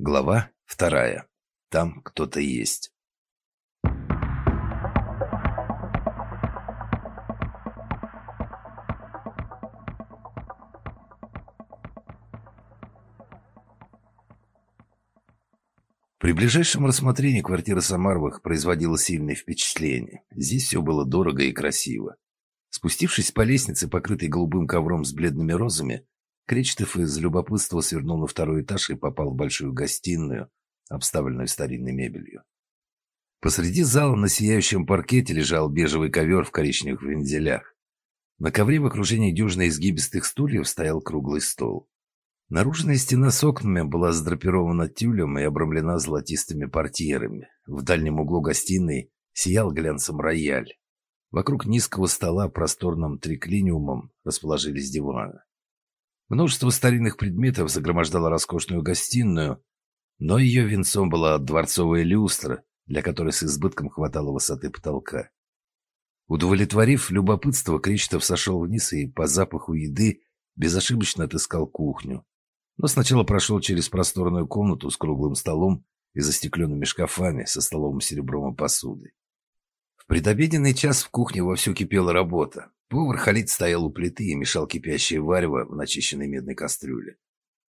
Глава вторая. Там кто-то есть. При ближайшем рассмотрении квартира Самаровых производила сильное впечатление. Здесь все было дорого и красиво. Спустившись по лестнице, покрытой голубым ковром с бледными розами, Кречетов из любопытства свернул на второй этаж и попал в большую гостиную, обставленную старинной мебелью. Посреди зала на сияющем паркете лежал бежевый ковер в коричневых вензелях. На ковре в окружении дюжины изгибистых стульев стоял круглый стол. Наружная стена с окнами была задрапирована тюлем и обрамлена золотистыми портьерами. В дальнем углу гостиной сиял глянцем рояль. Вокруг низкого стола просторным триклиниумом расположились диваны. Множество старинных предметов загромождало роскошную гостиную, но ее венцом была дворцовая люстра, для которой с избытком хватало высоты потолка. Удовлетворив любопытство, Кречетов сошел вниз и по запаху еды безошибочно отыскал кухню. Но сначала прошел через просторную комнату с круглым столом и застекленными шкафами со столовым серебром и посудой. В предобеденный час в кухне вовсю кипела работа. Повар Халид стоял у плиты и мешал кипящее варево в начищенной медной кастрюле.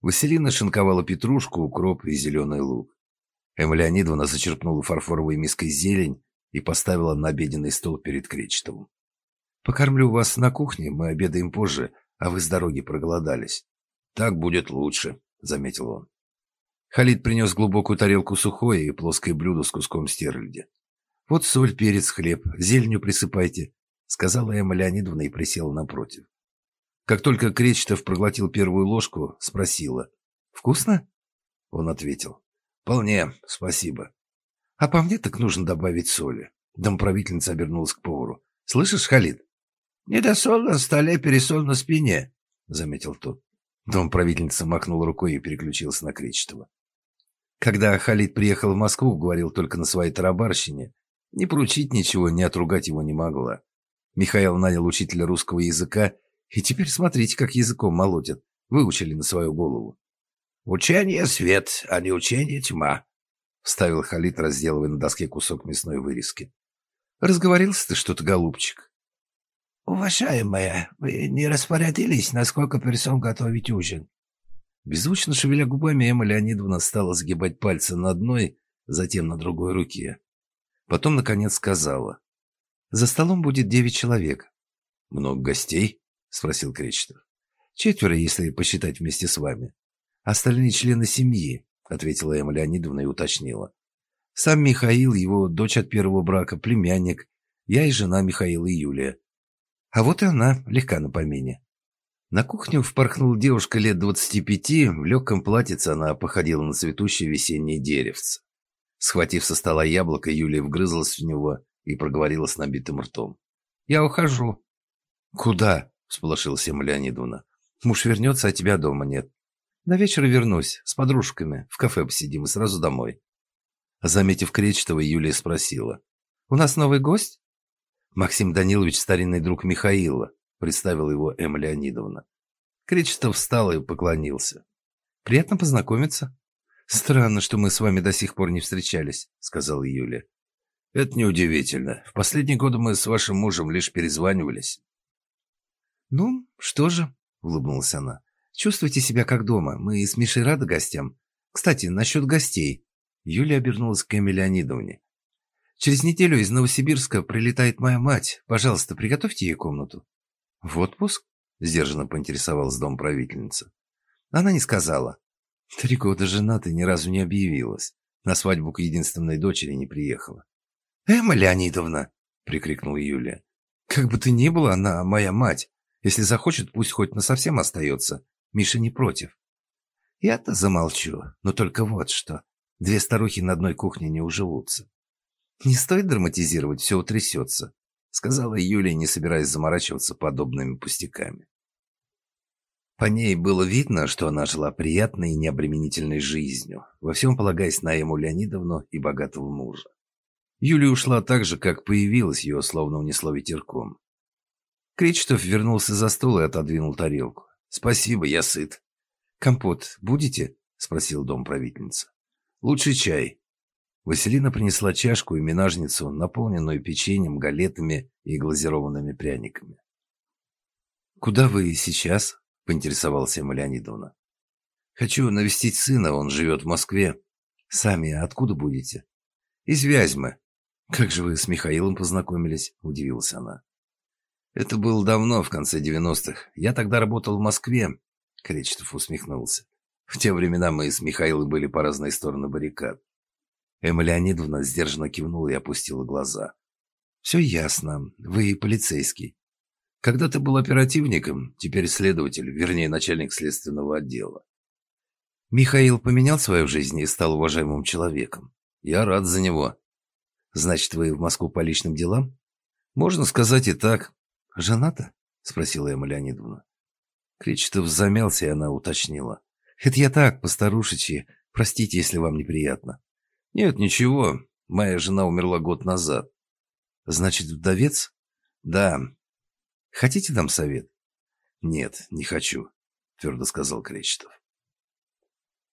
Василина шинковала петрушку, укроп и зеленый лук. Эмма Леонидовна зачерпнула фарфоровой миской зелень и поставила на обеденный стол перед Кречетовым. «Покормлю вас на кухне, мы обедаем позже, а вы с дороги проголодались». «Так будет лучше», — заметил он. Халид принес глубокую тарелку сухой и плоское блюдо с куском стерляди. «Вот соль, перец, хлеб, зеленью присыпайте», — сказала Эмма Леонидовна и присела напротив. Как только Кречетов проглотил первую ложку, спросила. «Вкусно?» Он ответил. «Вполне, спасибо». «А по мне так нужно добавить соли». Домправительница обернулась к повару. «Слышишь, Халид?» «Недосол на столе, пересол на спине», — заметил тот. Дом правительница махнул рукой и переключился на Кречетова. Когда Халид приехал в Москву, говорил только на своей тарабарщине. Не поручить ничего, не отругать его не могла. Михаил нанял учителя русского языка, и теперь смотрите, как языком молотят. Выучили на свою голову. «Учение — свет, а не учение — тьма», — вставил Халид, разделывая на доске кусок мясной вырезки. «Разговорился ты что-то, голубчик?» «Уважаемая, вы не распорядились, насколько персон готовить ужин?» Беззвучно шевеля губами, Эмма Леонидовна стала сгибать пальцы на одной, затем на другой руке. Потом, наконец, сказала. «За столом будет девять человек». «Много гостей?» — спросил Кречетов. «Четверо, если посчитать вместе с вами. Остальные члены семьи», — ответила Эмма Леонидовна и уточнила. «Сам Михаил, его дочь от первого брака, племянник, я и жена Михаила и Юлия. А вот и она, легка на помине. На кухню впорхнула девушка лет двадцати пяти, в легком платьице она походила на цветущее весеннее деревце. Схватив со стола яблоко, Юлия вгрызлась в него и проговорила с набитым ртом. «Я ухожу». «Куда?» – всполошилась Эмма Леонидовна. «Муж вернется, а тебя дома нет». «На вечер вернусь, с подружками, в кафе посидим и сразу домой». Заметив Кречетова, Юлия спросила. «У нас новый гость?» Максим Данилович – старинный друг Михаила, представила его Эмма Леонидовна. Кречетов встал и поклонился. «Приятно познакомиться». «Странно, что мы с вами до сих пор не встречались», — сказала Юлия. «Это неудивительно. В последние годы мы с вашим мужем лишь перезванивались». «Ну, что же», — улыбнулась она, — «чувствуйте себя как дома. Мы с Мишей рады гостям. Кстати, насчет гостей». Юлия обернулась к Эмме Леонидовне. Через неделю из Новосибирска прилетает моя мать. Пожалуйста, приготовьте ей комнату». «В отпуск?» – сдержанно поинтересовалась дом правительница. Она не сказала. Три года женаты ни разу не объявилась. На свадьбу к единственной дочери не приехала. «Эмма Леонидовна!» – прикрикнула Юлия. «Как бы ты ни была, она моя мать. Если захочет, пусть хоть насовсем остается. Миша не против». «Я-то замолчу, но только вот что. Две старухи на одной кухне не уживутся. «Не стоит драматизировать, все утрясется», — сказала Юлия, не собираясь заморачиваться подобными пустяками. По ней было видно, что она жила приятной и необременительной жизнью, во всем полагаясь на Эму Леонидовну и богатого мужа. Юлия ушла так же, как появилась, ее словно унесло ветерком. Кречетов вернулся за стол и отодвинул тарелку. «Спасибо, я сыт». «Компот будете?» — спросил дом правительница. Лучший чай». Василина принесла чашку и минажницу, наполненную печеньем, галетами и глазированными пряниками. «Куда вы сейчас?» — поинтересовалась Эмма Леонидовна. «Хочу навестить сына, он живет в Москве. Сами откуда будете?» «Из Вязьмы». «Как же вы с Михаилом познакомились?» — удивилась она. «Это было давно, в конце девяностых. Я тогда работал в Москве», — Кречетов усмехнулся. «В те времена мы с Михаилом были по разные стороны баррикад». Эмма Леонидовна сдержанно кивнула и опустила глаза. «Все ясно. Вы полицейский. Когда ты был оперативником, теперь следователь, вернее, начальник следственного отдела. Михаил поменял свою жизнь и стал уважаемым человеком. Я рад за него. Значит, вы в Москву по личным делам? Можно сказать и так. Жената? Спросила Эмма Леонидовна. Кречетов замялся, и она уточнила. Это я так, постарушечьи. Простите, если вам неприятно. Нет, ничего. Моя жена умерла год назад. Значит, вдовец? Да, Хотите дам совет? Нет, не хочу, твердо сказал Кречетов.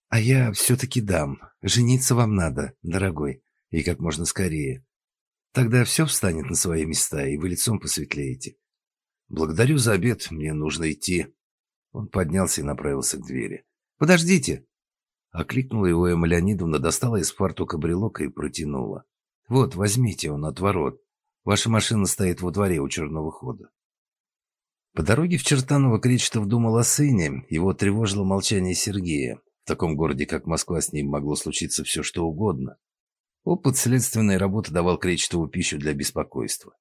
А я все-таки дам. Жениться вам надо, дорогой, и как можно скорее. Тогда все встанет на свои места, и вы лицом посветлеете. Благодарю за обед, мне нужно идти. Он поднялся и направился к двери. Подождите. Окликнула его Эмма Леонидовна, достала из фартука брелок и протянула. Вот, возьмите он от ворот. Ваша машина стоит во дворе у черного хода. По дороге в Чертаново Кречетов думал о сыне, его тревожило молчание Сергея. В таком городе, как Москва, с ним могло случиться все, что угодно. Опыт следственной работы давал Кречетову пищу для беспокойства.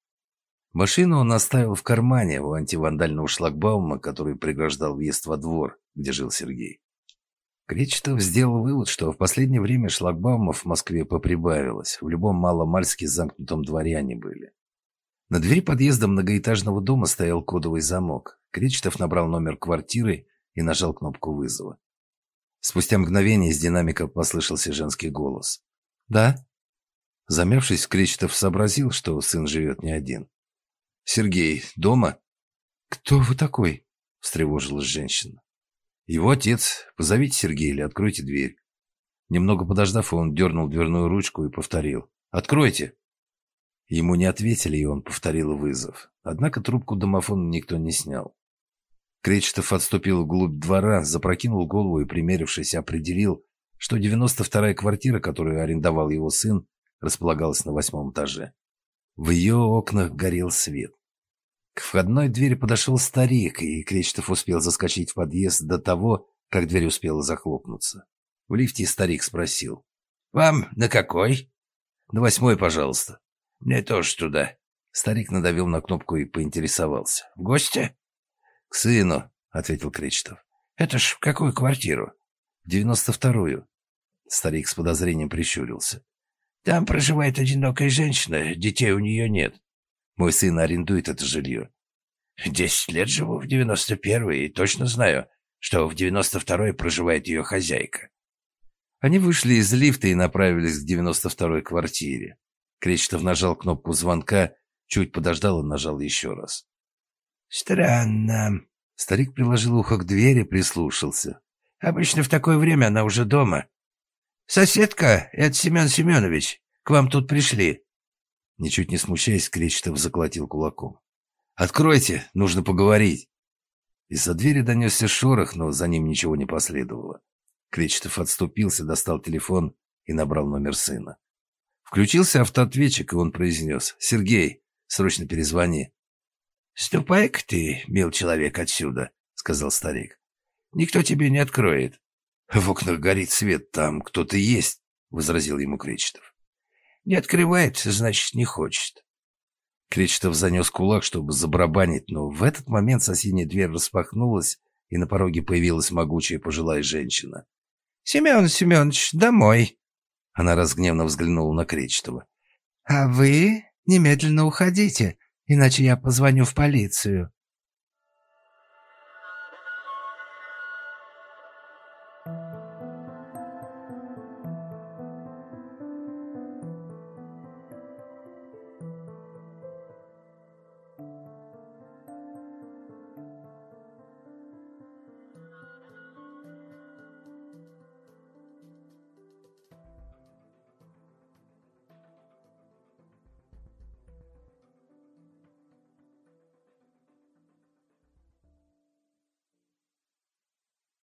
Машину он оставил в кармане у антивандального шлагбаума, который преграждал въезд во двор, где жил Сергей. Кречетов сделал вывод, что в последнее время шлагбаумов в Москве поприбавилось. В любом маломальски замкнутом дворе они были. На двери подъезда многоэтажного дома стоял кодовый замок. Кречетов набрал номер квартиры и нажал кнопку вызова. Спустя мгновение из динамика послышался женский голос. «Да?» Замявшись, Кречетов сообразил, что сын живет не один. «Сергей, дома?» «Кто вы такой?» – встревожилась женщина. «Его отец. Позовите Сергея или откройте дверь». Немного подождав, он дернул дверную ручку и повторил. «Откройте!» Ему не ответили, и он повторил вызов. Однако трубку домофона никто не снял. Кречетов отступил вглубь двора, запрокинул голову и, примерившись, определил, что 92-я квартира, которую арендовал его сын, располагалась на восьмом этаже. В ее окнах горел свет. К входной двери подошел старик, и Кречетов успел заскочить в подъезд до того, как дверь успела захлопнуться. В лифте старик спросил. «Вам на какой?» «На восьмой, пожалуйста». «Мне тоже туда». Старик надавил на кнопку и поинтересовался. «В гости?» «К сыну», — ответил Кречетов. «Это ж в какую квартиру?» «В девяносто вторую». Старик с подозрением прищурился. «Там проживает одинокая женщина, детей у нее нет. Мой сын арендует это жилье. Десять лет живу в девяносто первой и точно знаю, что в девяносто второй проживает ее хозяйка». Они вышли из лифта и направились к девяносто второй квартире. Кречетов нажал кнопку звонка, чуть подождал и нажал еще раз. «Странно». Старик приложил ухо к двери, прислушался. «Обычно в такое время она уже дома. Соседка, это Семен Семенович. К вам тут пришли». Ничуть не смущаясь, Кречетов заколотил кулаком. «Откройте, нужно поговорить». Из-за двери донесся шорох, но за ним ничего не последовало. Кречетов отступился, достал телефон и набрал номер сына. Включился автоответчик, и он произнес. «Сергей, срочно перезвони». «Ступай-ка ты, мил человек, отсюда», — сказал старик. «Никто тебе не откроет». «В окнах горит свет, там кто-то есть», — возразил ему Кречетов. «Не открывает, значит, не хочет». Кречетов занес кулак, чтобы забарабанить, но в этот момент соседняя дверь распахнулась, и на пороге появилась могучая пожилая женщина. «Семен Семенович, домой!» Она разгневно взглянула на Кречетова. «А вы немедленно уходите, иначе я позвоню в полицию».